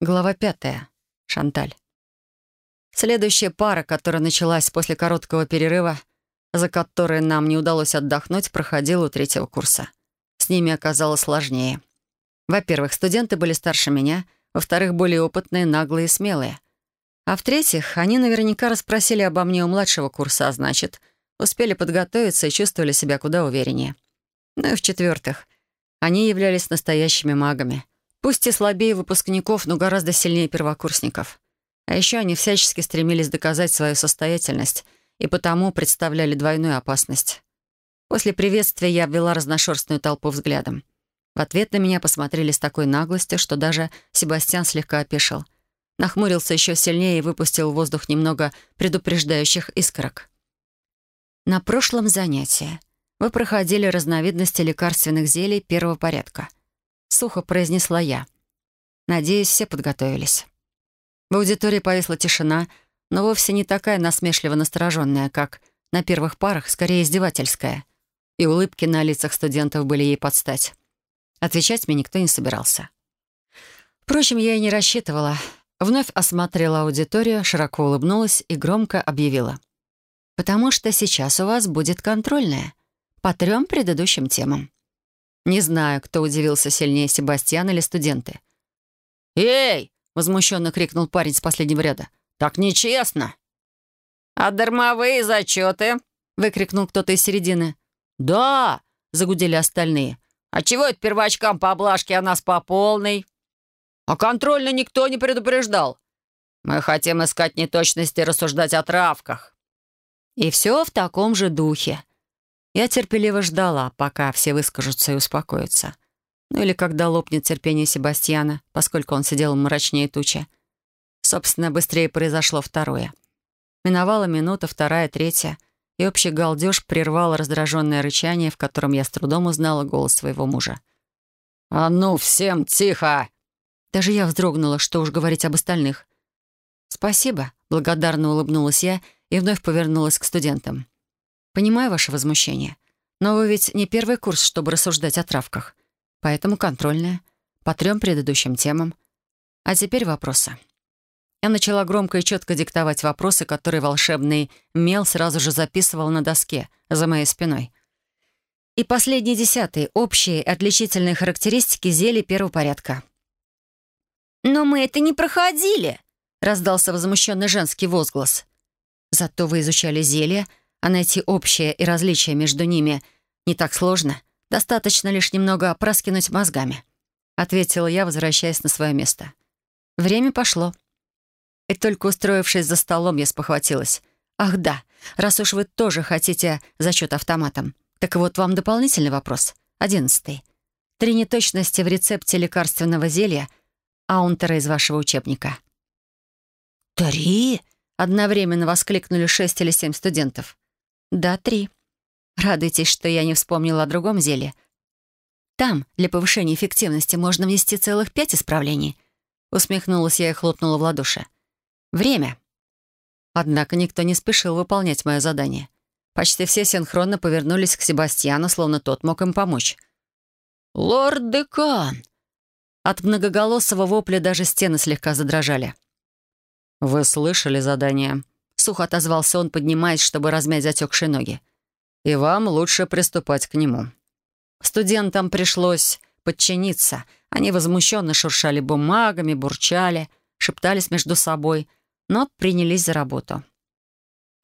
Глава пятая. Шанталь. Следующая пара, которая началась после короткого перерыва, за который нам не удалось отдохнуть, проходила у третьего курса. С ними оказалось сложнее. Во-первых, студенты были старше меня, во-вторых, более опытные, наглые и смелые. А в-третьих, они наверняка расспросили обо мне у младшего курса, а значит, успели подготовиться и чувствовали себя куда увереннее. Ну и в-четвертых, они являлись настоящими магами — Пусть и слабее выпускников, но гораздо сильнее первокурсников. А еще они всячески стремились доказать свою состоятельность и потому представляли двойную опасность. После приветствия я обвела разношерстную толпу взглядом. В ответ на меня посмотрели с такой наглостью, что даже Себастьян слегка опешил. Нахмурился еще сильнее и выпустил в воздух немного предупреждающих искорок. На прошлом занятии вы проходили разновидности лекарственных зелий первого порядка —— сухо произнесла я. Надеюсь, все подготовились. В аудитории повисла тишина, но вовсе не такая насмешливо настороженная, как на первых парах, скорее издевательская. И улыбки на лицах студентов были ей подстать. Отвечать мне никто не собирался. Впрочем, я и не рассчитывала. Вновь осмотрела аудиторию, широко улыбнулась и громко объявила. «Потому что сейчас у вас будет контрольная по трем предыдущим темам. Не знаю, кто удивился сильнее, Себастьян или студенты. «Эй!» — возмущенно крикнул парень с последнего ряда. «Так нечестно!» «А дармовые зачеты?» — выкрикнул кто-то из середины. «Да!» — загудели остальные. «А чего это первачкам по облажке, а нас по полной?» «А контрольно никто не предупреждал!» «Мы хотим искать неточности и рассуждать о травках». И все в таком же духе. Я терпеливо ждала, пока все выскажутся и успокоятся. Ну или когда лопнет терпение Себастьяна, поскольку он сидел мрачнее тучи. Собственно, быстрее произошло второе. Миновала минута, вторая, третья, и общий галдеж прервало раздраженное рычание, в котором я с трудом узнала голос своего мужа. «А ну, всем тихо!» Даже я вздрогнула, что уж говорить об остальных. «Спасибо», — благодарно улыбнулась я и вновь повернулась к студентам. Понимаю ваше возмущение. Но вы ведь не первый курс, чтобы рассуждать о травках. Поэтому контрольная. По трем предыдущим темам. А теперь вопросы. Я начала громко и четко диктовать вопросы, которые волшебный мел сразу же записывал на доске за моей спиной. И последний десятый — общие отличительные характеристики зелий первого порядка. «Но мы это не проходили!» — раздался возмущенный женский возглас. «Зато вы изучали зелья, а найти общее и различие между ними не так сложно. Достаточно лишь немного проскинуть мозгами», — ответила я, возвращаясь на свое место. Время пошло. И только устроившись за столом, я спохватилась. «Ах да, раз уж вы тоже хотите зачет автоматом, так вот вам дополнительный вопрос. Одиннадцатый. Три неточности в рецепте лекарственного зелья Аунтера из вашего учебника». «Три?» — одновременно воскликнули шесть или семь студентов. «Да, три. Радуйтесь, что я не вспомнила о другом зелье. Там для повышения эффективности можно внести целых пять исправлений». Усмехнулась я и хлопнула в ладоши. «Время». Однако никто не спешил выполнять мое задание. Почти все синхронно повернулись к Себастьяну, словно тот мог им помочь. «Лорд-декан!» От многоголосого вопля даже стены слегка задрожали. «Вы слышали задание?» Сухо отозвался он, поднимаясь, чтобы размять затекшие ноги. «И вам лучше приступать к нему». Студентам пришлось подчиниться. Они возмущенно шуршали бумагами, бурчали, шептались между собой, но принялись за работу.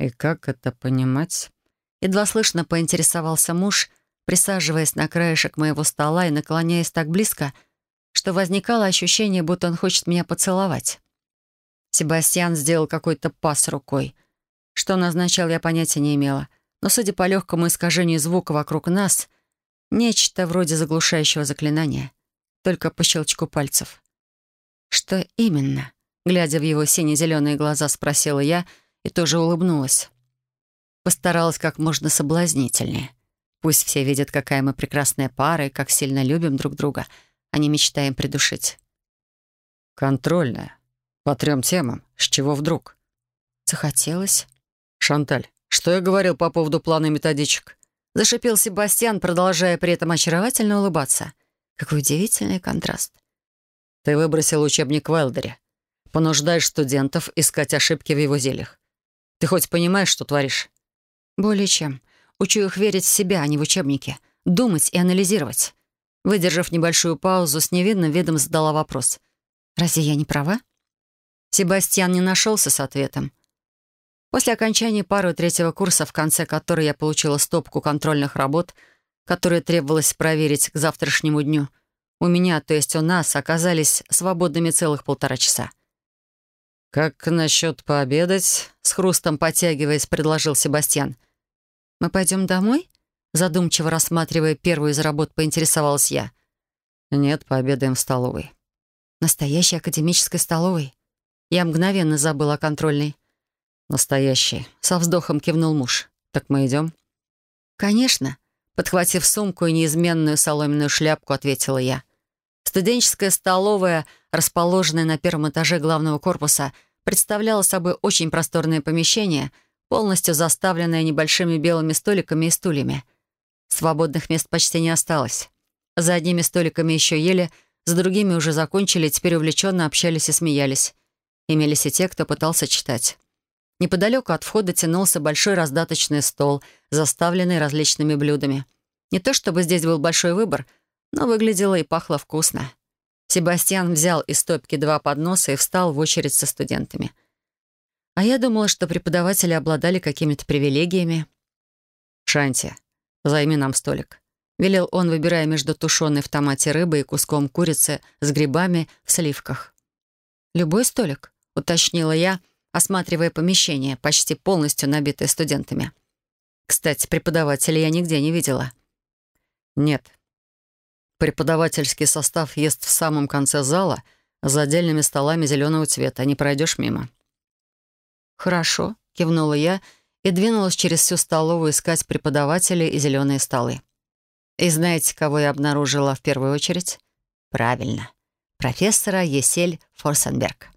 «И как это понимать?» Едва слышно поинтересовался муж, присаживаясь на краешек моего стола и наклоняясь так близко, что возникало ощущение, будто он хочет меня поцеловать. Себастьян сделал какой-то пас рукой. Что он означал, я понятия не имела. Но, судя по легкому искажению звука вокруг нас, нечто вроде заглушающего заклинания. Только по щелчку пальцев. «Что именно?» Глядя в его сине-зеленые глаза, спросила я и тоже улыбнулась. Постаралась как можно соблазнительнее. Пусть все видят, какая мы прекрасная пара и как сильно любим друг друга, а не мечтаем придушить. «Контрольная», по трем темам. С чего вдруг? Захотелось. Шанталь, что я говорил по поводу плана методичек? Зашипел Себастьян, продолжая при этом очаровательно улыбаться. Какой удивительный контраст. Ты выбросил учебник в Элдере. Понуждаешь студентов искать ошибки в его зельях. Ты хоть понимаешь, что творишь?» «Более чем. Учу их верить в себя, а не в учебники. Думать и анализировать». Выдержав небольшую паузу, с невинным видом задала вопрос. «Разве я не права?» Себастьян не нашелся с ответом. После окончания пары третьего курса, в конце которой я получила стопку контрольных работ, которые требовалось проверить к завтрашнему дню, у меня, то есть у нас, оказались свободными целых полтора часа. «Как насчет пообедать?» — с хрустом потягиваясь, предложил Себастьян. «Мы пойдем домой?» Задумчиво рассматривая первую из работ, поинтересовалась я. «Нет, пообедаем в столовой». «Настоящей академической столовой?» Я мгновенно забыла о контрольной. «Настоящий», — со вздохом кивнул муж. «Так мы идем?» «Конечно», — подхватив сумку и неизменную соломенную шляпку, ответила я. Студенческая столовая, расположенная на первом этаже главного корпуса, представляла собой очень просторное помещение, полностью заставленное небольшими белыми столиками и стульями. Свободных мест почти не осталось. За одними столиками еще ели, за другими уже закончили, теперь увлеченно общались и смеялись. Имелись и те, кто пытался читать. Неподалеку от входа тянулся большой раздаточный стол, заставленный различными блюдами. Не то чтобы здесь был большой выбор, но выглядело и пахло вкусно. Себастьян взял из стопки два подноса и встал в очередь со студентами. А я думала, что преподаватели обладали какими-то привилегиями. «Шанти, займи нам столик», — велел он, выбирая между тушеной в томате рыбой и куском курицы с грибами в сливках. «Любой столик?» — уточнила я, осматривая помещение, почти полностью набитое студентами. Кстати, преподавателя я нигде не видела. «Нет. Преподавательский состав ест в самом конце зала за отдельными столами зеленого цвета. Не пройдешь мимо». «Хорошо», — кивнула я и двинулась через всю столовую искать преподавателей и зеленые столы. И знаете, кого я обнаружила в первую очередь? Правильно. Профессора Есель Форсенберг.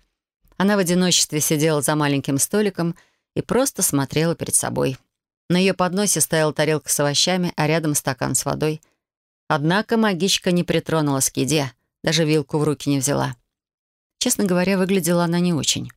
Она в одиночестве сидела за маленьким столиком и просто смотрела перед собой. На ее подносе стояла тарелка с овощами, а рядом стакан с водой. Однако магичка не притронулась к еде, даже вилку в руки не взяла. Честно говоря, выглядела она не очень.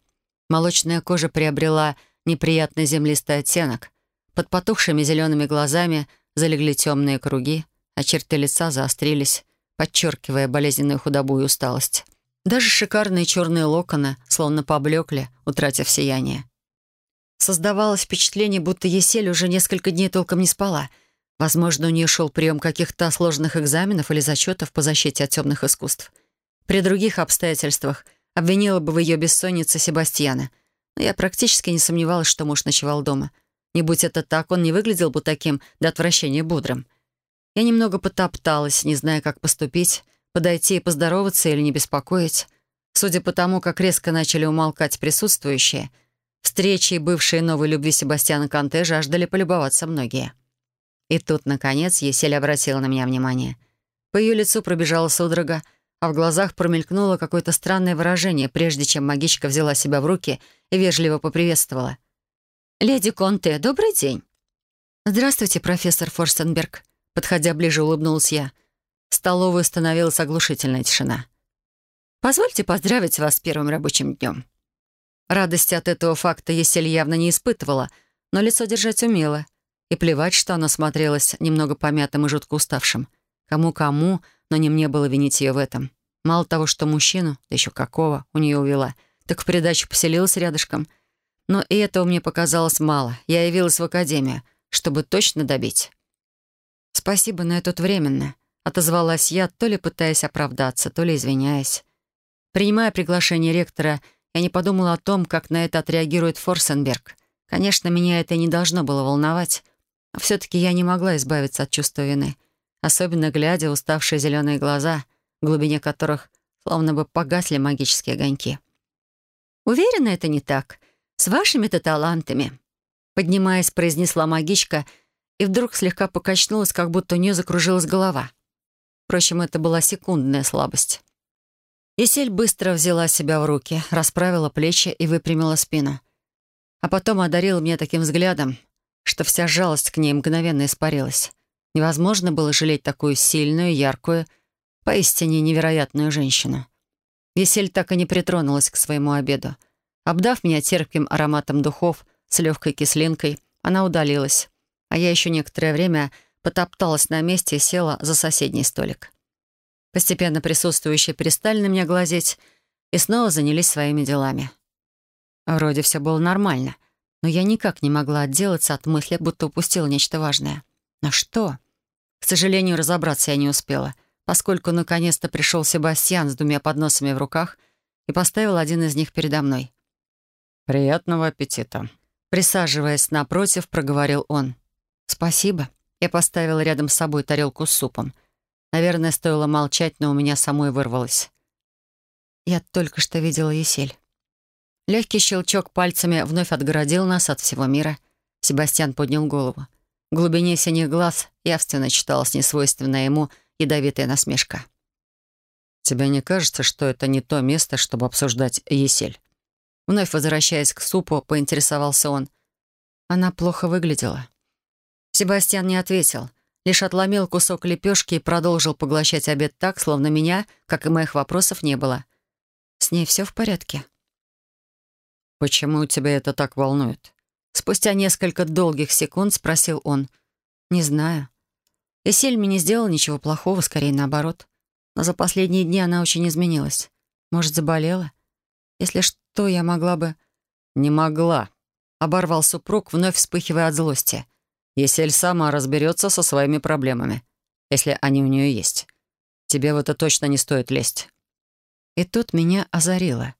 Молочная кожа приобрела неприятный землистый оттенок. Под потухшими зелеными глазами залегли темные круги, а черты лица заострились, подчеркивая болезненную худобу и усталость. Даже шикарные черные локоны словно поблекли, утратив сияние. Создавалось впечатление, будто Есель уже несколько дней толком не спала. Возможно, у нее шел прием каких-то сложных экзаменов или зачетов по защите от темных искусств. При других обстоятельствах обвинила бы в ее бессоннице Себастьяна. Но я практически не сомневалась, что муж ночевал дома. Не будь это так, он не выглядел бы таким до отвращения бодрым. Я немного потопталась, не зная, как поступить, подойти и поздороваться или не беспокоить. Судя по тому, как резко начали умолкать присутствующие, встречи и бывшие новой любви Себастьяна Канте жаждали полюбоваться многие. И тут, наконец, Есель обратила на меня внимание. По ее лицу пробежала судорога, а в глазах промелькнуло какое-то странное выражение, прежде чем магичка взяла себя в руки и вежливо поприветствовала. «Леди Конте, добрый день!» «Здравствуйте, профессор Форстенберг», — подходя ближе, улыбнулась я. В столовой становилась оглушительная тишина. «Позвольте поздравить вас с первым рабочим днем». Радости от этого факта Есель явно не испытывала, но лицо держать умела. И плевать, что оно смотрелось немного помятым и жутко уставшим. Кому-кому, но не мне было винить ее в этом. Мало того, что мужчину, да еще какого, у нее увела, так в придачу поселилась рядышком. Но и этого мне показалось мало. Я явилась в академию, чтобы точно добить. «Спасибо, но тут временно», — отозвалась я, то ли пытаясь оправдаться, то ли извиняясь. Принимая приглашение ректора, я не подумала о том, как на это отреагирует Форсенберг. Конечно, меня это не должно было волновать, а все-таки я не могла избавиться от чувства вины, особенно глядя в уставшие зеленые глаза, в глубине которых словно бы погасли магические огоньки. «Уверена, это не так. С вашими-то талантами», — поднимаясь, произнесла магичка и вдруг слегка покачнулась, как будто у нее закружилась голова. Впрочем, это была секундная слабость. Есель быстро взяла себя в руки, расправила плечи и выпрямила спину. А потом одарила меня таким взглядом, что вся жалость к ней мгновенно испарилась. Невозможно было жалеть такую сильную, яркую, поистине невероятную женщину. Есель так и не притронулась к своему обеду. Обдав меня терпким ароматом духов с легкой кислинкой, она удалилась, а я еще некоторое время потопталась на месте и села за соседний столик. Постепенно присутствующие перестали на меня глазеть и снова занялись своими делами. Вроде все было нормально, но я никак не могла отделаться от мысли, будто упустила нечто важное. Но что? К сожалению, разобраться я не успела, поскольку наконец-то пришел Себастьян с двумя подносами в руках и поставил один из них передо мной. «Приятного аппетита!» Присаживаясь напротив, проговорил он. «Спасибо». Я поставила рядом с собой тарелку с супом. Наверное, стоило молчать, но у меня самой вырвалось. Я только что видела Есель. Легкий щелчок пальцами вновь отгородил нас от всего мира. Себастьян поднял голову. В глубине синих глаз явственно читалась несвойственная ему ядовитая насмешка. «Тебе не кажется, что это не то место, чтобы обсуждать Есель?» Вновь возвращаясь к супу, поинтересовался он. Она плохо выглядела. Себастьян не ответил, лишь отломил кусок лепешки и продолжил поглощать обед так, словно меня, как и моих вопросов, не было. «С ней все в порядке?» «Почему тебя это так волнует?» Спустя несколько долгих секунд спросил он. «Не знаю. Эсельми не сделала ничего плохого, скорее наоборот. Но за последние дни она очень изменилась. Может, заболела? Если что, я могла бы...» «Не могла», — оборвал супруг, вновь вспыхивая от злости. «Есель сама разберется со своими проблемами, если они у нее есть. Тебе в это точно не стоит лезть». И тут меня озарило.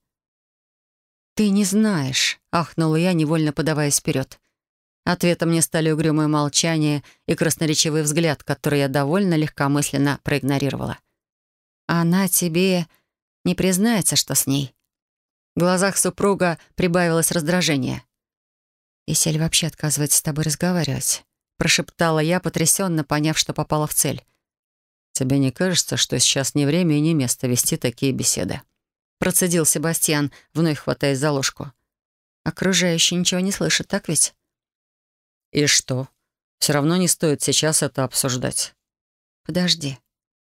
«Ты не знаешь», — ахнула я, невольно подаваясь вперед. Ответом мне стали угрюмое молчание и красноречивый взгляд, который я довольно легкомысленно проигнорировала. «Она тебе не признается, что с ней?» В глазах супруга прибавилось раздражение. «Исель вообще отказывается с тобой разговаривать», — прошептала я, потрясенно поняв, что попала в цель. «Тебе не кажется, что сейчас не время и не место вести такие беседы?» Процедил Себастьян, вновь хватаясь за ложку. «Окружающие ничего не слышат, так ведь?» «И что? Все равно не стоит сейчас это обсуждать». «Подожди.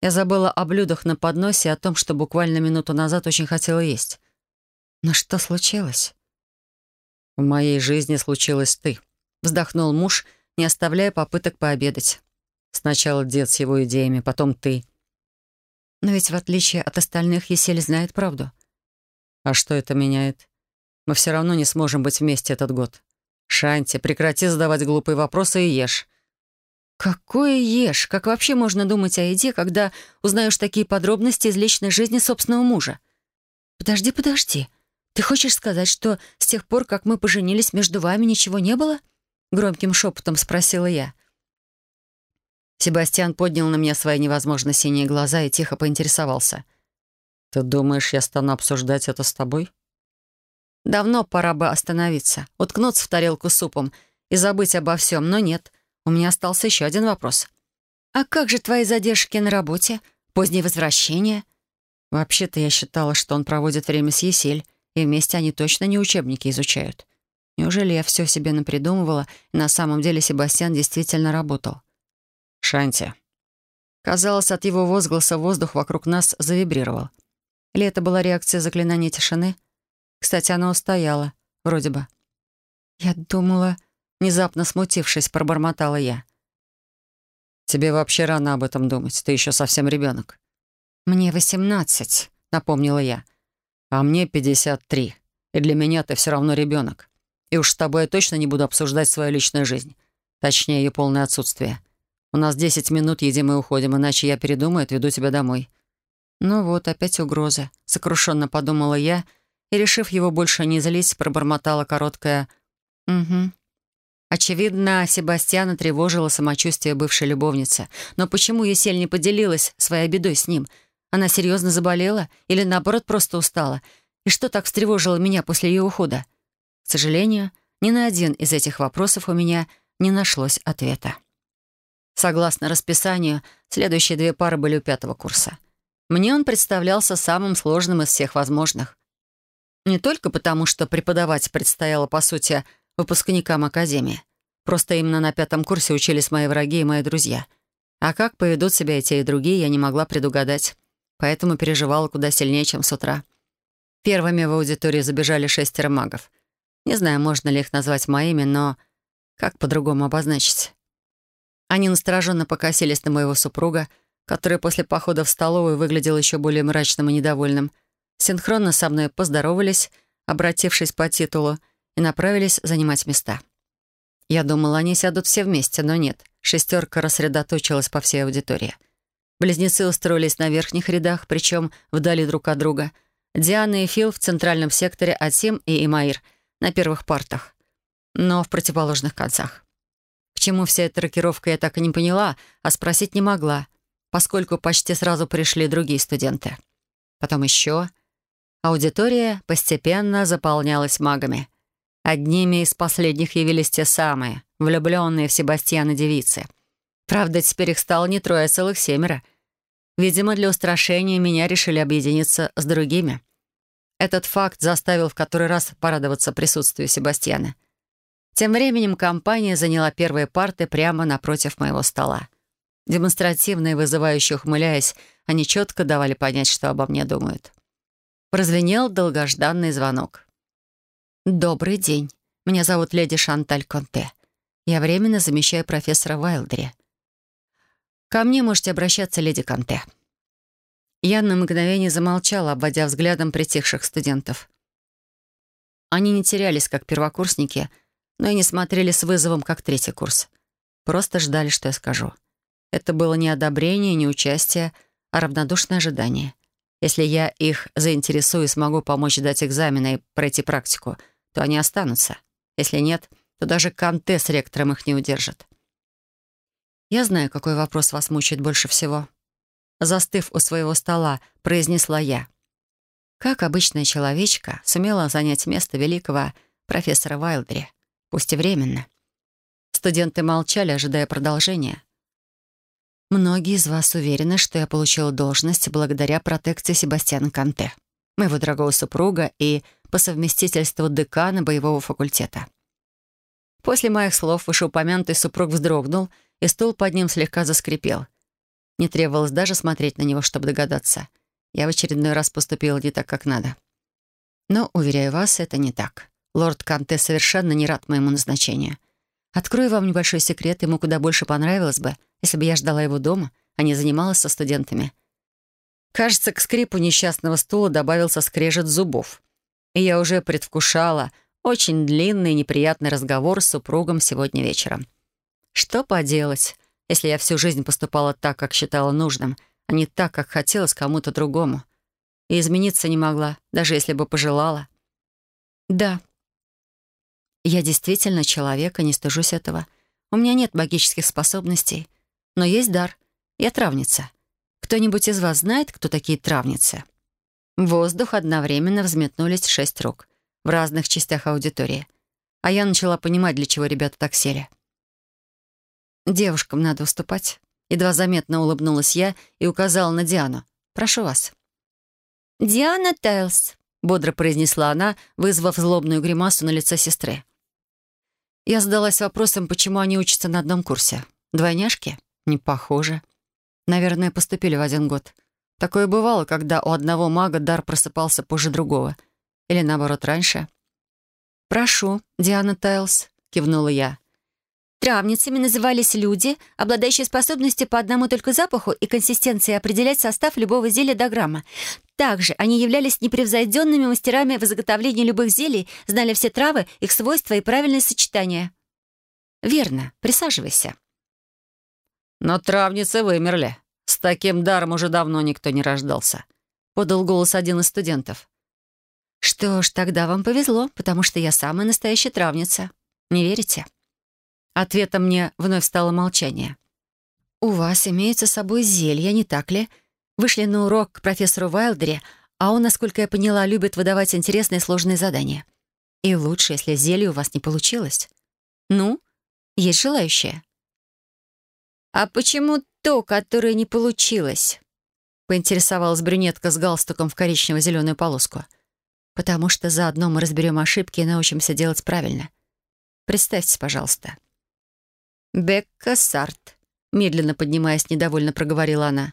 Я забыла о блюдах на подносе и о том, что буквально минуту назад очень хотела есть. Но что случилось?» «В моей жизни случилось ты», — вздохнул муж, не оставляя попыток пообедать. «Сначала дед с его идеями, потом ты». «Но ведь в отличие от остальных Есель знает правду». «А что это меняет? Мы все равно не сможем быть вместе этот год. Шанти, прекрати задавать глупые вопросы и ешь». «Какое ешь? Как вообще можно думать о еде, когда узнаешь такие подробности из личной жизни собственного мужа?» «Подожди, подожди. «Ты хочешь сказать, что с тех пор, как мы поженились, между вами ничего не было?» Громким шепотом спросила я. Себастьян поднял на меня свои невозможно синие глаза и тихо поинтересовался. «Ты думаешь, я стану обсуждать это с тобой?» Давно пора бы остановиться, уткнуться в тарелку супом и забыть обо всем, но нет. У меня остался еще один вопрос. «А как же твои задержки на работе? Позднее возвращение?» Вообще-то я считала, что он проводит время с Есель, и вместе они точно не учебники изучают. Неужели я все себе напридумывала, и на самом деле Себастьян действительно работал? «Шанти». Казалось, от его возгласа воздух вокруг нас завибрировал. Или это была реакция заклинания тишины? Кстати, она устояла, вроде бы. «Я думала...» Внезапно смутившись, пробормотала я. «Тебе вообще рано об этом думать. Ты еще совсем ребенок. «Мне восемнадцать», — напомнила я. А мне 53. И для меня ты все равно ребенок. И уж с тобой я точно не буду обсуждать свою личную жизнь. Точнее, ее полное отсутствие. У нас 10 минут, едим и уходим, иначе я передумаю и отведу тебя домой». «Ну вот, опять угроза», — сокрушенно подумала я, и, решив его больше не злить, пробормотала короткое «Угу». Очевидно, Себастьяна тревожило самочувствие бывшей любовницы. Но почему Есель не поделилась своей бедой с ним — она серьезно заболела или, наоборот, просто устала? И что так встревожило меня после ее ухода? К сожалению, ни на один из этих вопросов у меня не нашлось ответа. Согласно расписанию, следующие две пары были у пятого курса. Мне он представлялся самым сложным из всех возможных. Не только потому, что преподавать предстояло, по сути, выпускникам Академии. Просто именно на пятом курсе учились мои враги и мои друзья. А как поведут себя и те, и другие, я не могла предугадать. поэтому переживала куда сильнее, чем с утра. Первыми в аудитории забежали шестеро магов. Не знаю, можно ли их назвать моими, но как по-другому обозначить? Они настороженно покосились на моего супруга, который после похода в столовую выглядел еще более мрачным и недовольным. Синхронно со мной поздоровались, обратившись по титулу, и направились занимать места. Я думала, они сядут все вместе, но нет. Шестерка рассредоточилась по всей аудитории. Близнецы устроились на верхних рядах, причем вдали друг от друга. Диана и Фил в центральном секторе, а Тим и Имаир на первых партах, но в противоположных концах. К чему вся эта рокировка, я так и не поняла, а спросить не могла, поскольку почти сразу пришли другие студенты. Потом еще. Аудитория постепенно заполнялась магами. Одними из последних явились те самые, влюбленные в Себастьяна девицы. Правда, теперь их стало не трое, а целых семеро. Видимо, для устрашения меня решили объединиться с другими. Этот факт заставил в который раз порадоваться присутствию Себастьяна. Тем временем компания заняла первые парты прямо напротив моего стола. Демонстративно и вызывающе ухмыляясь, они четко давали понять, что обо мне думают. Прозвенел долгожданный звонок. «Добрый день. Меня зовут леди Шанталь Конте. Я временно замещаю профессора Вайлдери. Ко мне можете обращаться, леди Конте». Я на мгновение замолчала, обводя взглядом притихших студентов. Они не терялись, как первокурсники, но и не смотрели с вызовом, как третий курс. Просто ждали, что я скажу. Это было не одобрение, не участие, а равнодушное ожидание. Если я их заинтересую и смогу помочь дать экзамены и пройти практику — то они останутся. Если нет, то даже Канте с ректором их не удержит. Я знаю, какой вопрос вас мучает больше всего. Застыв у своего стола, произнесла я. Как обычная человечка сумела занять место великого профессора Вайлдри, пусть и временно. Студенты молчали, ожидая продолжения. Многие из вас уверены, что я получила должность благодаря протекции Себастьяна Канте, моего дорогого супруга и по совместительству декана боевого факультета. После моих слов вышеупомянутый супруг вздрогнул, и стул под ним слегка заскрипел. Не требовалось даже смотреть на него, чтобы догадаться. Я в очередной раз поступила не так, как надо. Но, уверяю вас, это не так. Лорд Канте совершенно не рад моему назначению. Открою вам небольшой секрет, ему куда больше понравилось бы, если бы я ждала его дома, а не занималась со студентами. Кажется, к скрипу несчастного стула добавился скрежет зубов и я уже предвкушала очень длинный неприятный разговор с супругом сегодня вечером. Что поделать, если я всю жизнь поступала так, как считала нужным, а не так, как хотелось кому-то другому. И измениться не могла, даже если бы пожелала. Да, я действительно человек, и не стыжусь этого. У меня нет магических способностей, но есть дар. Я травница. Кто-нибудь из вас знает, кто такие травницы?» В воздух одновременно взметнулись шесть рук в разных частях аудитории. А я начала понимать, для чего ребята так сели. «Девушкам надо уступать». Едва заметно улыбнулась я и указала на Диану. «Прошу вас». «Диана Тайлс», — бодро произнесла она, вызвав злобную гримасу на лице сестры. Я задалась вопросом, почему они учатся на одном курсе. Двойняшки? Не похоже. Наверное, поступили в один год. Такое бывало, когда у одного мага дар просыпался позже другого. Или, наоборот, раньше. «Прошу, Диана Тайлс», — кивнула я. Травницами назывались люди, обладающие способностью по одному только запаху и консистенции определять состав любого зелья до грамма. Также они являлись непревзойденными мастерами в изготовлении любых зелий, знали все травы, их свойства и правильные сочетания. «Верно. Присаживайся». «Но травницы вымерли», «С таким даром уже давно никто не рождался», — подал голос один из студентов. «Что ж, тогда вам повезло, потому что я самая настоящая травница. Не верите?» Ответом мне вновь стало молчание. «У вас имеется с собой зелье, не так ли? Вышли на урок к профессору Вайлдере, а он, насколько я поняла, любит выдавать интересные сложные задания. И лучше, если зелье у вас не получилось. Ну, есть желающие?» «А почему то, которое не получилось?» — поинтересовалась брюнетка с галстуком в коричнево-зеленую полоску. «Потому что заодно мы разберем ошибки и научимся делать правильно. Представьте, пожалуйста». «Бекка Сарт», — медленно поднимаясь, недовольно проговорила она.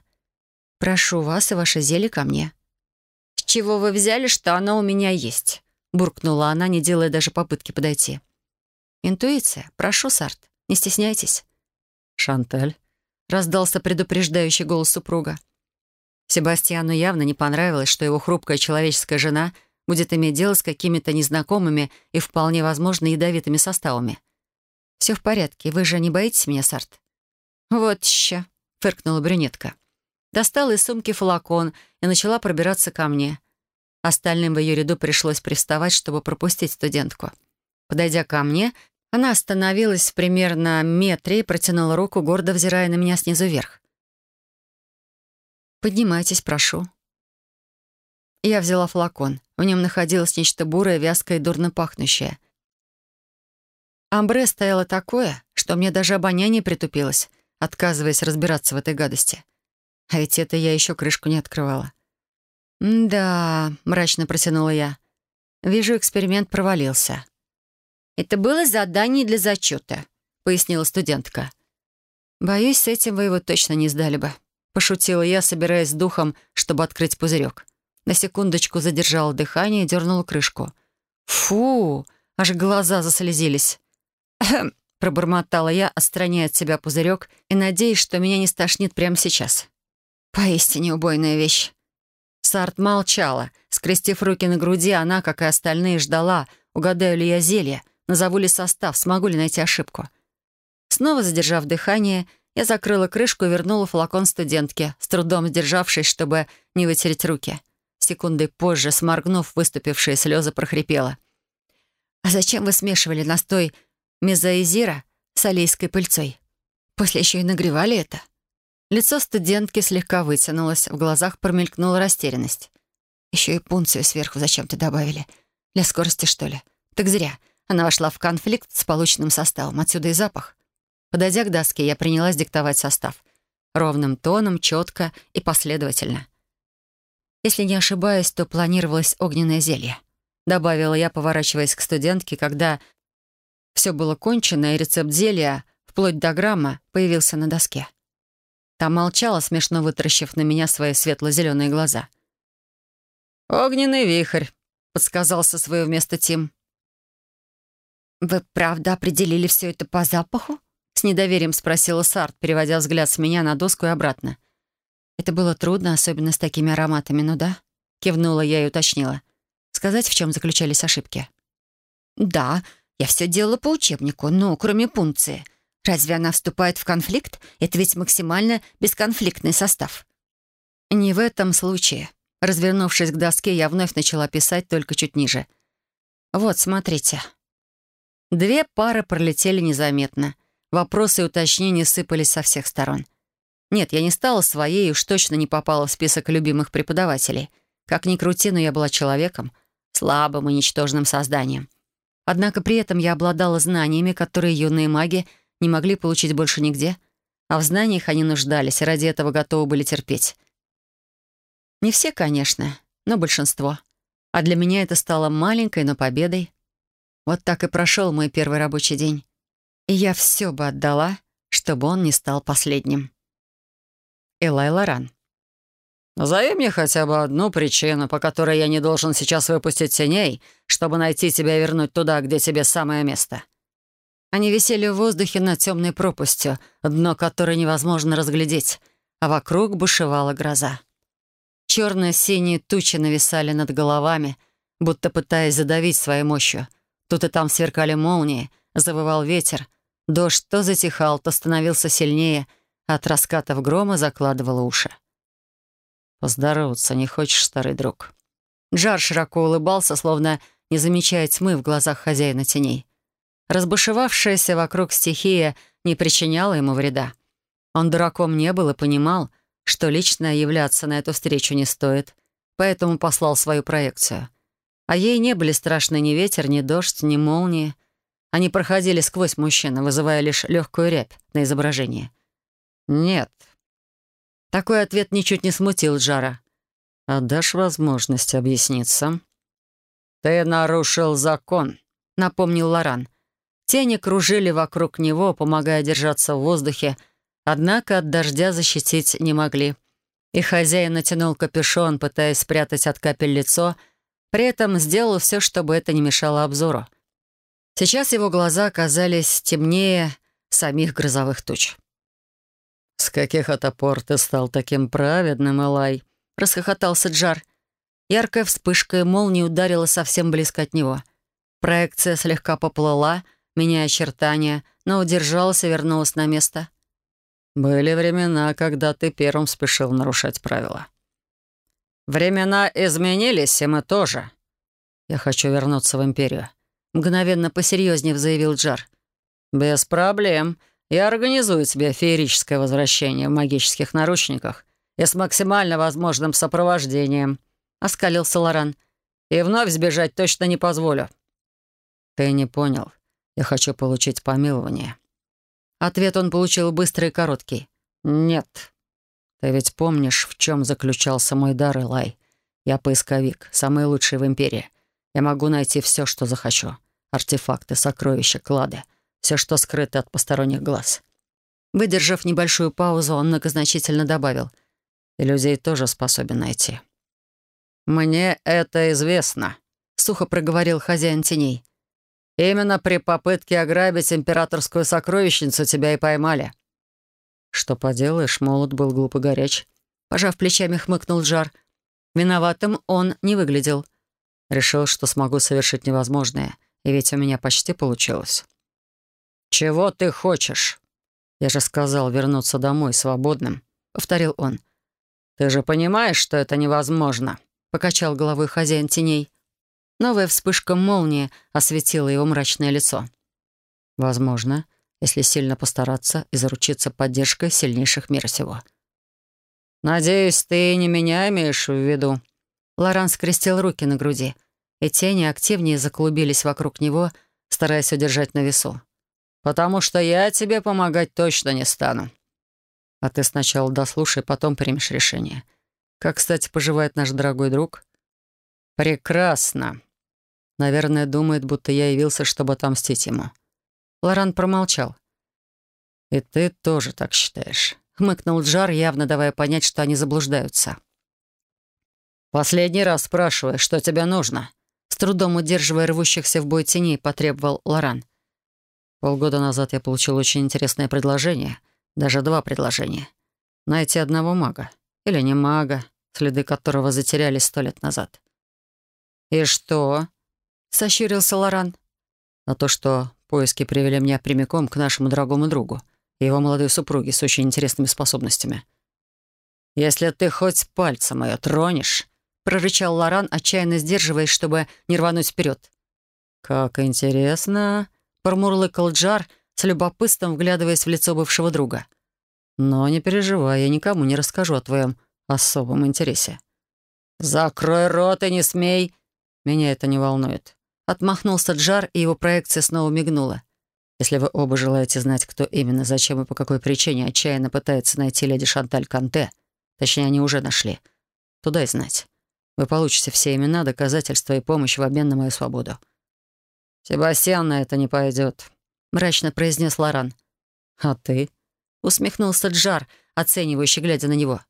Прошу вас и ваше зелье ко мне». «С чего вы взяли, что оно у меня есть?» буркнула она, не делая даже попытки подойти. «Интуиция. Прошу, Сарт, не стесняйтесь». «Шанталь», — раздался предупреждающий голос супруга. Себастьяну явно не понравилось, что его хрупкая человеческая жена будет иметь дело с какими-то незнакомыми и вполне возможно ядовитыми составами. «Все в порядке. Вы же не боитесь меня, Сарт?» «Вот еще», — фыркнула брюнетка. Достала из сумки флакон и начала пробираться ко мне. Остальным в ее ряду пришлось приставать, чтобы пропустить студентку. Подойдя ко мне, она остановилась примерно метре и протянула руку, гордо взирая на меня снизу вверх. «Поднимайтесь, прошу». Я взяла флакон. В нем находилось нечто бурое, вязкое и дурно пахнущее. Амбре стояло такое, что мне даже обоняние притупилось, отказываясь разбираться в этой гадости. А ведь это я еще крышку не открывала. «Да», — мрачно протянула я. «Вижу, эксперимент провалился». «Это было задание для зачета», — пояснила студентка. «Боюсь, с этим вы его точно не сдали бы», — пошутила я, собираясь с духом, чтобы открыть пузырек. На секундочку задержала дыхание и дернула крышку. «Фу!» — аж глаза заслезились. Пробормотала я, отстраняя от себя пузырек и надеясь, что меня не стошнит прямо сейчас. «Поистине убойная вещь». Сарт молчала. Скрестив руки на груди, она, как и остальные, ждала, угадаю ли я зелье, назову ли состав, смогу ли найти ошибку. Снова задержав дыхание, я закрыла крышку и вернула флакон студентке, с трудом сдержавшись, чтобы не вытереть руки. Секундой позже, сморгнув выступившие слезы, прохрипела. «А зачем вы смешивали настой мезоизира с алейской пыльцой? После еще и нагревали это?» Лицо студентки слегка вытянулось, в глазах промелькнула растерянность. Еще и пунцию сверху зачем-то добавили. Для скорости, что ли? Так зря. Она вошла в конфликт с полученным составом. Отсюда и запах. Подойдя к доске, я принялась диктовать состав. Ровным тоном, четко и последовательно. Если не ошибаюсь, то планировалось огненное зелье. Добавила я, поворачиваясь к студентке, когда все было кончено, и рецепт зелья, вплоть до грамма, появился на доске. Та молчала, смешно вытаращив на меня свои светло-зеленые глаза. «Огненный вихрь», — подсказал со своего места Тим. «Вы правда определили все это по запаху?» — с недоверием спросила Сарт, переводя взгляд с меня на доску и обратно. «Это было трудно, особенно с такими ароматами, ну да?» — кивнула я и уточнила. «Сказать, в чем заключались ошибки?» «Да, я все делала по учебнику, но кроме пункции. Разве она вступает в конфликт? Это ведь максимально бесконфликтный состав. Не в этом случае. Развернувшись к доске, я вновь начала писать, только чуть ниже. Вот, смотрите. Две пары пролетели незаметно. Вопросы и уточнения сыпались со всех сторон. Нет, я не стала своей и уж точно не попала в список любимых преподавателей. Как ни крути, но я была человеком, слабым и ничтожным созданием. Однако при этом я обладала знаниями, которые юные маги — не могли получить больше нигде, а в знаниях они нуждались и ради этого готовы были терпеть. Не все, конечно, но большинство. А для меня это стало маленькой, но победой. Вот так и прошел мой первый рабочий день. И я все бы отдала, чтобы он не стал последним. Элай Лоран. «Назови мне хотя бы одну причину, по которой я не должен сейчас выпустить теней, чтобы найти тебя и вернуть туда, где тебе самое место». Они висели в воздухе над темной пропастью, дно которой невозможно разглядеть, а вокруг бушевала гроза. Черно-синие тучи нависали над головами, будто пытаясь задавить своей мощью. Тут и там сверкали молнии, завывал ветер. Дождь то затихал, то становился сильнее, а от раскатов грома закладывало уши. «Поздороваться не хочешь, старый друг?» Джар широко улыбался, словно не замечая тьмы в глазах хозяина теней. Разбушевавшаяся вокруг стихия не причиняла ему вреда. Он дураком не был и понимал, что лично являться на эту встречу не стоит, поэтому послал свою проекцию. А ей не были страшны ни ветер, ни дождь, ни молнии. Они проходили сквозь мужчину, вызывая лишь легкую рябь на изображении. «Нет». Такой ответ ничуть не смутил Джара. «Отдашь возможность объясниться?» «Ты нарушил закон», — напомнил Лоран. Тени кружили вокруг него, помогая держаться в воздухе, однако от дождя защитить не могли. И хозяин натянул капюшон, пытаясь спрятать от капель лицо, при этом сделал все, чтобы это не мешало обзору. Сейчас его глаза казались темнее самих грозовых туч. «С каких это пор ты стал таким праведным, Элай?» — расхохотался Джар. Яркая вспышка и молния ударила совсем близко от него. Проекция слегка поплыла, меняя очертания, но удержалась и вернулась на место. «Были времена, когда ты первым спешил нарушать правила». «Времена изменились, и мы тоже». «Я хочу вернуться в Империю», — мгновенно посерьезнее заявил Джар. «Без проблем. Я организую тебе феерическое возвращение в магических наручниках и с максимально возможным сопровождением», — оскалился Лоран. «И вновь сбежать точно не позволю». «Ты не понял. Я хочу получить помилование». Ответ он получил быстрый и короткий. «Нет». «Ты ведь помнишь, в чем заключался мой дар, Элай? Я поисковик, самый лучший в Империи. Я могу найти все, что захочу. Артефакты, сокровища, клады. Все, что скрыто от посторонних глаз». Выдержав небольшую паузу, он многозначительно добавил. «И людей тоже способен найти». «Мне это известно», — сухо проговорил хозяин теней. «Именно при попытке ограбить императорскую сокровищницу тебя и поймали». «Что поделаешь, молот был глупо горяч». Пожав плечами, хмыкнул Джар. Виноватым он не выглядел. Решил, что смогу совершить невозможное, и ведь у меня почти получилось. «Чего ты хочешь?» «Я же сказал вернуться домой свободным», — повторил он. «Ты же понимаешь, что это невозможно», — покачал головой хозяин теней. Новая вспышка молнии осветила его мрачное лицо. «Возможно, если сильно постараться и заручиться поддержкой сильнейших мира сего». «Надеюсь, ты не меня имеешь в виду?» Лоран скрестил руки на груди, и тени активнее заклубились вокруг него, стараясь удержать на весу потому что я тебе помогать точно не стану. А ты сначала дослушай, потом примешь решение. Как, кстати, поживает наш дорогой друг? Прекрасно. Наверное, думает, будто я явился, чтобы отомстить ему. Лоран промолчал. «И ты тоже так считаешь», — хмыкнул Джар, явно давая понять, что они заблуждаются. «Последний раз спрашиваю, что тебе нужно?» С трудом удерживая рвущихся в бой теней, потребовал Лоран. Полгода назад я получил очень интересное предложение, даже два предложения. Найти одного мага. Или не мага, следы которого затерялись сто лет назад. «И что?» — сощурился Лоран. «А то, что поиски привели меня прямиком к нашему дорогому другу и его молодой супруге с очень интересными способностями. «Если ты хоть пальцем ее тронешь», — прорычал Лоран, отчаянно сдерживаясь, чтобы не рвануть вперед. «Как интересно», промурлыкал Джар, с любопытством вглядываясь в лицо бывшего друга. «Но не переживай, я никому не расскажу о твоем особом интересе». «Закрой рот и не смей!» «Меня это не волнует». Отмахнулся Джар, и его проекция снова мигнула. «Если вы оба желаете знать, кто именно, зачем и по какой причине отчаянно пытается найти леди Шанталь Канте, точнее, они уже нашли, то дай знать. Вы получите все имена, доказательства и помощь в обмен на мою свободу. «Себастьян на это не пойдет», — мрачно произнес Лоран. «А ты?» — усмехнулся Джар, оценивающий, глядя на него.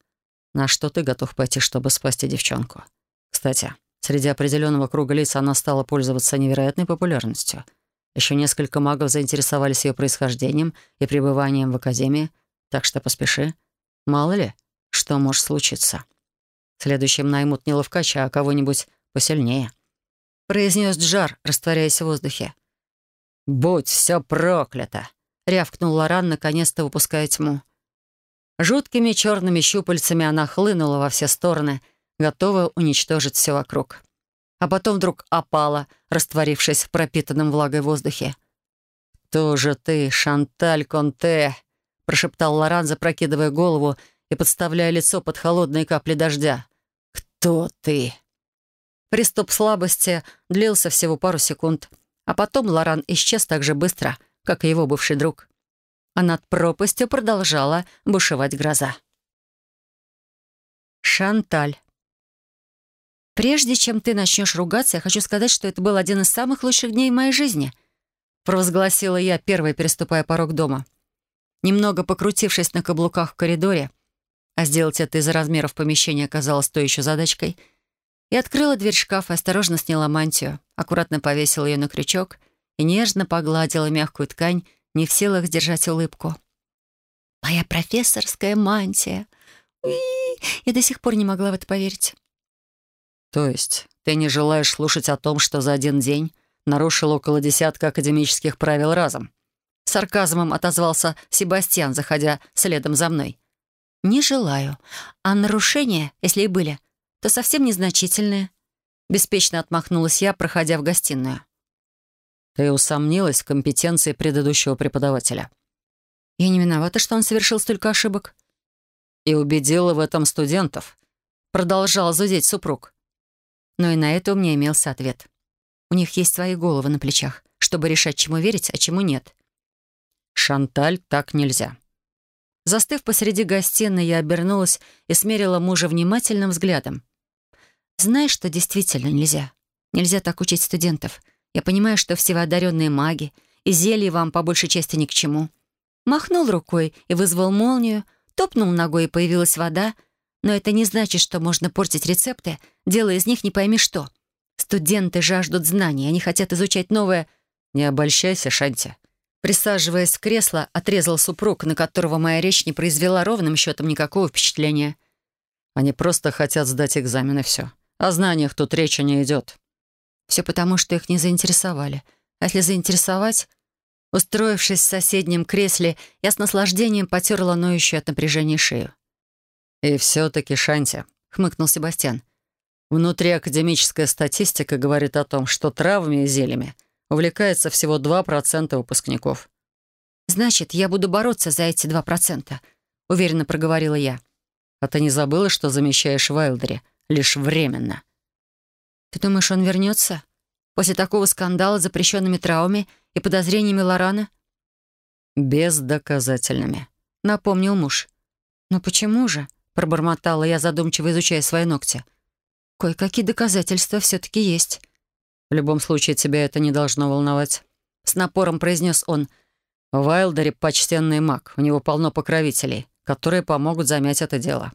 «На что ты готов пойти, чтобы спасти девчонку? Кстати, среди определенного круга лиц она стала пользоваться невероятной популярностью. Еще несколько магов заинтересовались ее происхождением и пребыванием в Академии, так что поспеши. Мало ли, что может случиться. Следующим наймут не ловкача, а кого-нибудь посильнее» произнес Джар, растворяясь в воздухе. «Будь все проклято!» — рявкнул Лоран, наконец-то выпуская тьму. Жуткими черными щупальцами она хлынула во все стороны, готовая уничтожить все вокруг. А потом вдруг опала, растворившись в пропитанном влагой воздухе. «Тоже ты, Шанталь Конте!» — прошептал Лоран, запрокидывая голову и подставляя лицо под холодные капли дождя. «Кто ты?» Приступ слабости длился всего пару секунд, а потом Лоран исчез так же быстро, как и его бывший друг. А над пропастью продолжала бушевать гроза. Шанталь. «Прежде чем ты начнешь ругаться, я хочу сказать, что это был один из самых лучших дней в моей жизни», провозгласила я, первой переступая порог дома. Немного покрутившись на каблуках в коридоре, а сделать это из-за размеров помещения оказалось той еще задачкой. Я открыла дверь шкафа, осторожно сняла мантию, аккуратно повесила ее на крючок и нежно погладила мягкую ткань, не в силах сдержать улыбку. «Моя профессорская мантия!» Уи! Я до сих пор не могла в это поверить. «То есть ты не желаешь слушать о том, что за один день нарушил около десятка академических правил разом?» Сарказмом отозвался Себастьян, заходя следом за мной. «Не желаю. А нарушения, если и были, то совсем незначительные». Беспечно отмахнулась я, проходя в гостиную. «Ты усомнилась в компетенции предыдущего преподавателя?» «Я не виновата, что он совершил столько ошибок». «И убедила в этом студентов», — продолжал зудеть супруг. Но и на это у меня имелся ответ. У них есть свои головы на плечах, чтобы решать, чему верить, а чему нет. «Шанталь, так нельзя». Застыв посреди гостиной, я обернулась и смерила мужа внимательным взглядом. «Знаешь, что действительно нельзя? Нельзя так учить студентов. Я понимаю, что все вы одаренные маги, и зелье вам по большей части ни к чему». Махнул рукой и вызвал молнию, топнул ногой, и появилась вода, но это не значит, что можно портить рецепты, делая из них не пойми что. Студенты жаждут знаний, они хотят изучать новое... «Не обольщайся, Шанти», Присаживаясь в кресло, отрезал супруг, на которого моя речь не произвела ровным счетом никакого впечатления. Они просто хотят сдать экзамен, и все. О знаниях тут речи не идет. Все потому, что их не заинтересовали. А если заинтересовать... Устроившись в соседнем кресле, я с наслаждением потерла ноющую от напряжения шею. «И все-таки, Шанти», — хмыкнул Себастьян, «внутриакадемическая статистика говорит о том, что травами и зельями — увлекается всего 2% выпускников. «Значит, я буду бороться за эти 2%, — уверенно проговорила я. «А ты не забыла, что замещаешь Вайлдере лишь временно?» «Ты думаешь, он вернется? После такого скандала с запрещенными травмами и подозрениями Лорана?» «Бездоказательными», — напомнил муж. «Но почему же?» — пробормотала я, задумчиво изучая свои ногти. «Кое-какие доказательства все-таки есть». В любом случае, тебя это не должно волновать. С напором произнес он. Вайлдере почтенный маг. У него полно покровителей, которые помогут замять это дело.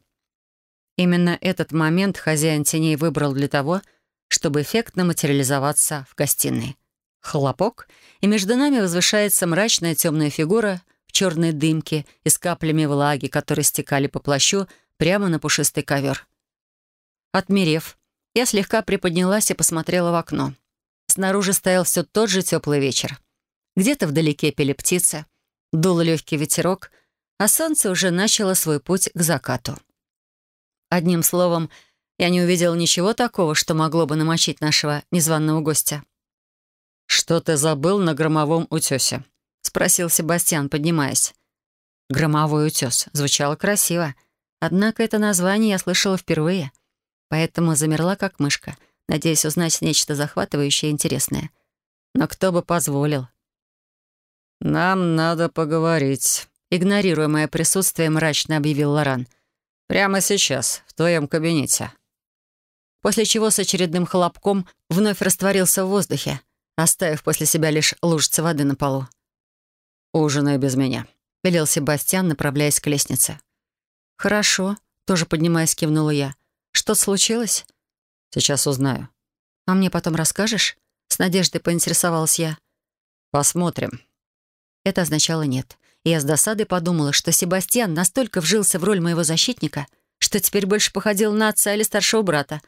Именно этот момент хозяин теней выбрал для того, чтобы эффектно материализоваться в гостиной. Хлопок, и между нами возвышается мрачная темная фигура в черной дымке и с каплями влаги, которые стекали по плащу прямо на пушистый ковер. Отмерев, я слегка приподнялась и посмотрела в окно. Снаружи стоял все тот же теплый вечер. Где-то вдалеке пели птицы, дул легкий ветерок, а солнце уже начало свой путь к закату. Одним словом, я не увидел ничего такого, что могло бы намочить нашего незваного гостя. «Что ты забыл на громовом утесе?» — спросил Себастьян, поднимаясь. «Громовой утес» звучало красиво, однако это название я слышала впервые, поэтому замерла как мышка — надеясь узнать нечто захватывающее и интересное. Но кто бы позволил? «Нам надо поговорить», — игнорируя мое присутствие, мрачно объявил Лоран. «Прямо сейчас, в твоем кабинете». После чего с очередным хлопком вновь растворился в воздухе, оставив после себя лишь лужицы воды на полу. «Ужинай без меня», — велел Себастьян, направляясь к лестнице. «Хорошо», — тоже поднимаясь, кивнула я. «Что случилось?» Сейчас узнаю. А мне потом расскажешь? С надеждой поинтересовалась я. Посмотрим. Это означало нет. Я с досадой подумала, что Себастьян настолько вжился в роль моего защитника, что теперь больше походил на отца или старшего брата.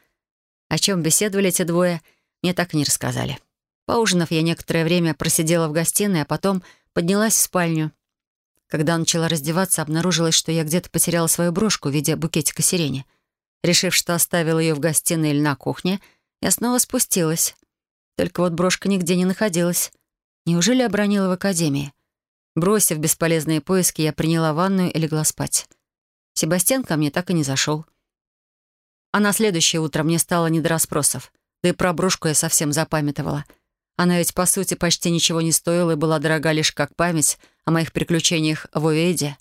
О чем беседовали эти двое, мне так и не рассказали. Поужинав, я некоторое время просидела в гостиной, а потом поднялась в спальню. Когда начала раздеваться, обнаружилось, что я где-то потеряла свою брошку в виде букетика сирени — Решив, что оставила ее в гостиной или на кухне, я снова спустилась. Только вот брошка нигде не находилась. Неужели обронила в академии? Бросив бесполезные поиски, я приняла ванную и легла спать. Себастьян ко мне так и не зашел. А на следующее утро мне стало не до расспросов. Да и про брошку я совсем запамятовала. Она ведь, по сути, почти ничего не стоила и была дорога лишь как память о моих приключениях в Увейде.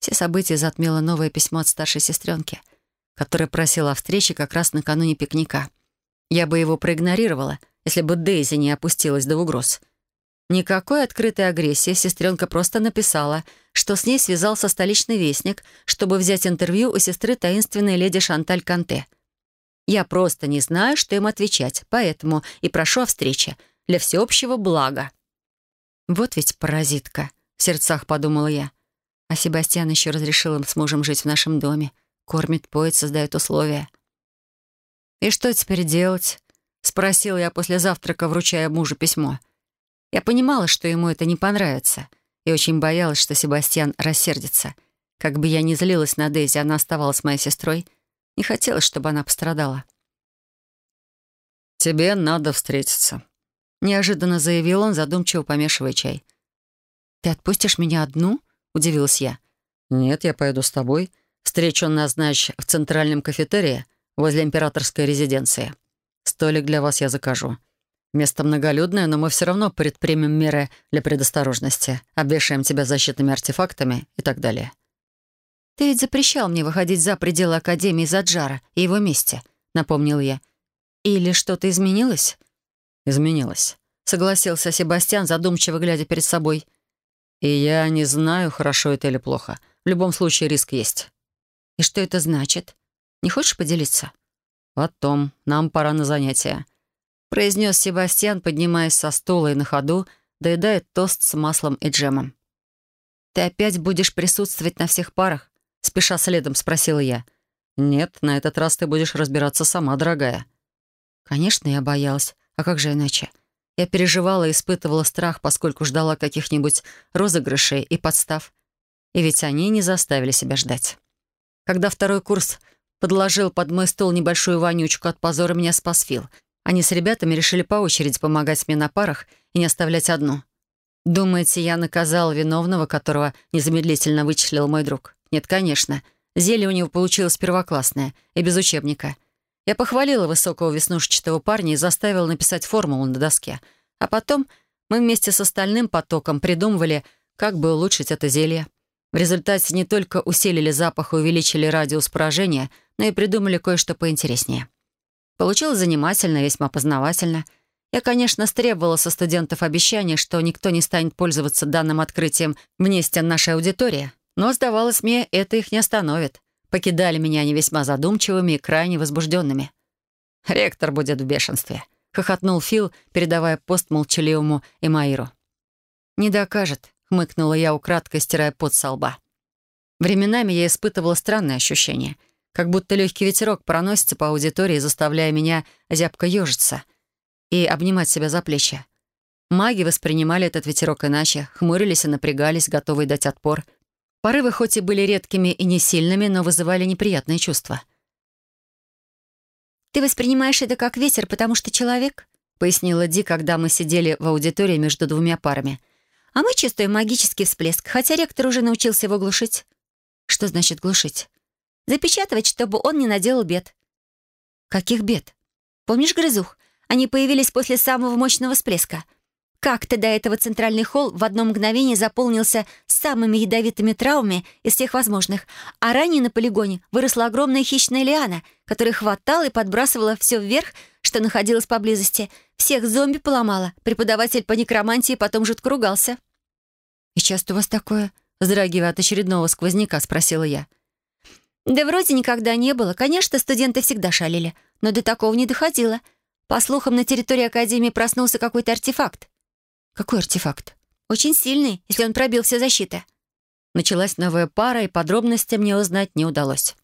Все события затмило новое письмо от старшей сестренки — которая просила о встрече как раз накануне пикника. Я бы его проигнорировала, если бы Дейзи не опустилась до угроз. Никакой открытой агрессии сестренка просто написала, что с ней связался столичный вестник, чтобы взять интервью у сестры таинственной леди Шанталь Канте. Я просто не знаю, что им отвечать, поэтому и прошу о встрече для всеобщего блага. Вот ведь паразитка, в сердцах подумала я. А Себастьян еще разрешил им с мужем жить в нашем доме. Кормит, поет, создает условия. «И что теперь делать?» — спросил я после завтрака, вручая мужу письмо. Я понимала, что ему это не понравится, и очень боялась, что Себастьян рассердится. Как бы я ни злилась на Дейзи, она оставалась моей сестрой. Не хотелось, чтобы она пострадала. «Тебе надо встретиться», — неожиданно заявил он, задумчиво помешивая чай. «Ты отпустишь меня одну?» — удивилась я. «Нет, я поеду с тобой. Встречу назначь в центральном кафетерии возле императорской резиденции. Столик для вас я закажу. Место многолюдное, но мы все равно предпримем меры для предосторожности, обвешаем тебя защитными артефактами и так далее». «Ты ведь запрещал мне выходить за пределы Академии Заджара и его месте», — напомнил я. «Или что-то изменилось?» «Изменилось», — согласился Себастьян, задумчиво глядя перед собой. «И я не знаю, хорошо это или плохо. В любом случае риск есть». «И что это значит? Не хочешь поделиться?» «Потом. Нам пора на занятия», — произнес Себастьян, поднимаясь со стула и на ходу, доедает тост с маслом и джемом. «Ты опять будешь присутствовать на всех парах?» — спеша следом спросила я. «Нет, на этот раз ты будешь разбираться сама, дорогая». Конечно, я боялась. А как же иначе? Я переживала и испытывала страх, поскольку ждала каких-нибудь розыгрышей и подстав. И ведь они не заставили себя ждать. Когда второй курс подложил под мой стол небольшую вонючку от позора, меня спас Фил. Они с ребятами решили по очереди помогать мне на парах и не оставлять одну. Думаете, я наказал виновного, которого незамедлительно вычислил мой друг? Нет, конечно. Зелье у него получилось первоклассное и без учебника. Я похвалила высокого веснушчатого парня и заставила написать формулу на доске. А потом мы вместе с остальным потоком придумывали, как бы улучшить это зелье. В результате не только усилили запах и увеличили радиус поражения, но и придумали кое-что поинтереснее. Получилось занимательно, весьма познавательно. Я, конечно, стребовала со студентов обещания, что никто не станет пользоваться данным открытием вне стен нашей аудитории, но, сдавалось мне, это их не остановит. Покидали меня они весьма задумчивыми и крайне возбужденными. «Ректор будет в бешенстве», — хохотнул Фил, передавая пост молчаливому Эмаиру. «Не докажет», — хмыкнула я, украдкой стирая пот со лба. Временами я испытывала странное ощущение, как будто легкий ветерок проносится по аудитории, заставляя меня зябко ежиться и обнимать себя за плечи. Маги воспринимали этот ветерок иначе, хмурились и напрягались, готовые дать отпор — Порывы хоть и были редкими и не сильными, но вызывали неприятные чувства. «Ты воспринимаешь это как ветер, потому что человек?» — пояснила Ди, когда мы сидели в аудитории между двумя парами. «А мы чувствуем магический всплеск, хотя ректор уже научился его глушить». «Что значит глушить?» «Запечатывать, чтобы он не наделал бед». «Каких бед?» «Помнишь грызух? Они появились после самого мощного всплеска. Как-то до этого центральный холл в одно мгновение заполнился самыми ядовитыми травмами из всех возможных, а ранее на полигоне выросла огромная хищная лиана, которая хватала и подбрасывала все вверх, что находилось поблизости. Всех зомби поломала. Преподаватель по некромантии потом жутко ругался. «И часто у вас такое?» — вздрагивая от очередного сквозняка, спросила я. «Да вроде никогда не было. Конечно, студенты всегда шалили, но до такого не доходило. По слухам, на территории Академии проснулся какой-то артефакт. «Какой артефакт?» «Очень сильный, если он пробил все защиты». Началась новая пара, и подробности мне узнать не удалось.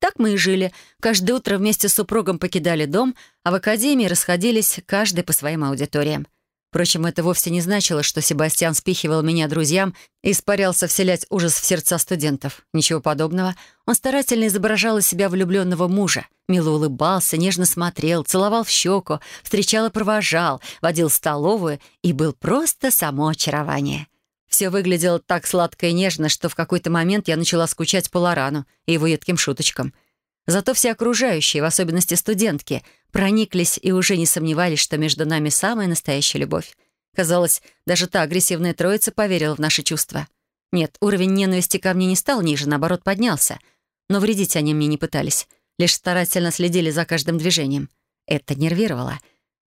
Так мы и жили. Каждое утро вместе с супругом покидали дом, а в академии расходились каждый по своим аудиториям. Впрочем, это вовсе не значило, что Себастьян спихивал меня друзьям и испарялся вселять ужас в сердца студентов. Ничего подобного. Он старательно изображал из себя влюбленного мужа. Мило улыбался, нежно смотрел, целовал в щеку, встречал и провожал, водил в столовую и был просто само очарование. Все выглядело так сладко и нежно, что в какой-то момент я начала скучать по Лорану и его едким шуточкам — Зато все окружающие, в особенности студентки, прониклись и уже не сомневались, что между нами самая настоящая любовь. Казалось, даже та агрессивная троица поверила в наши чувства. Нет, уровень ненависти ко мне не стал ниже, наоборот, поднялся. Но вредить они мне не пытались, лишь старательно следили за каждым движением. Это нервировало.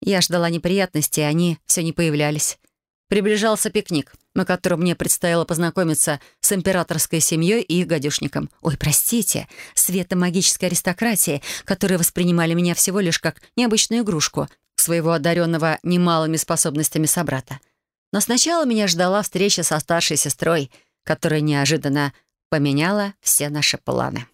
Я ждала неприятностей, а они все не появлялись. Приближался пикник, на котором мне предстояло познакомиться с императорской семьей и их гадюшником. Ой, простите, света магической аристократии, которые воспринимали меня всего лишь как необычную игрушку своего одаренного немалыми способностями собрата. Но сначала меня ждала встреча со старшей сестрой, которая неожиданно поменяла все наши планы.